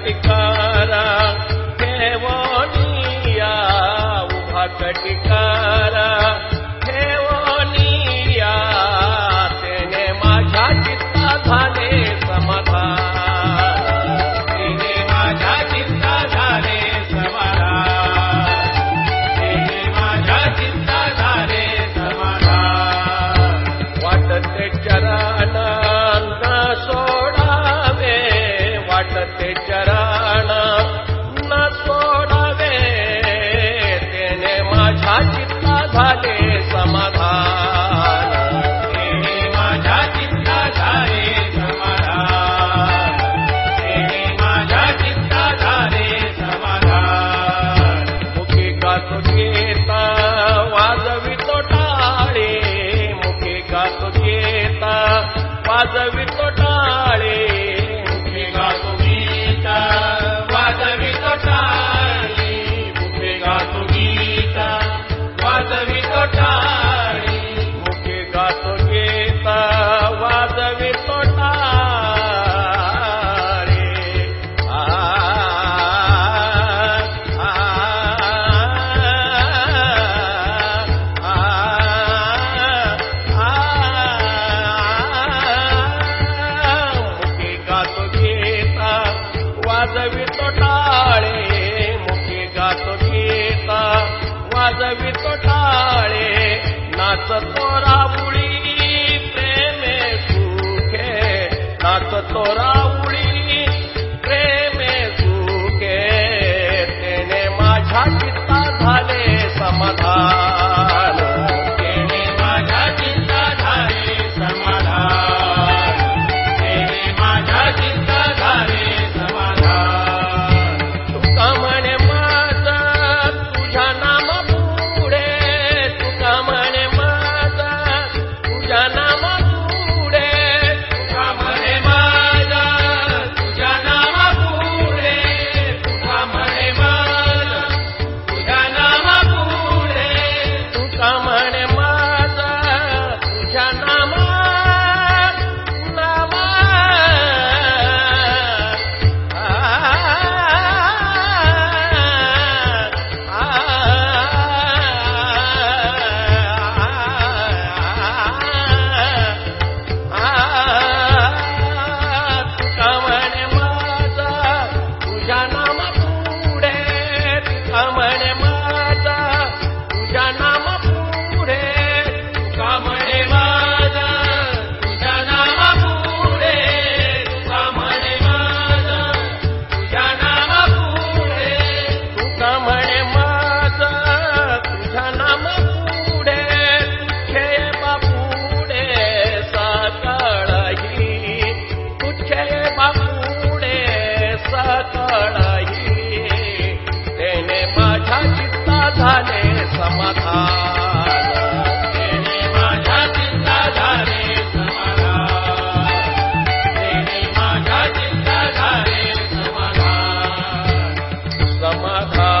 कटिकारा ठेवोनिया उभा कटिकारा ठेवोनिया तेने माझ्या चित्ता तेने माझ्या चित्ता झाले समाधान। तेने माझ्या चित्ता झाले समाधान। वाटते चरण सोडावे Father, we वाजवितो टाळे नाचतो राबुळी प्रेमे सुखे नाचतो रा Radha.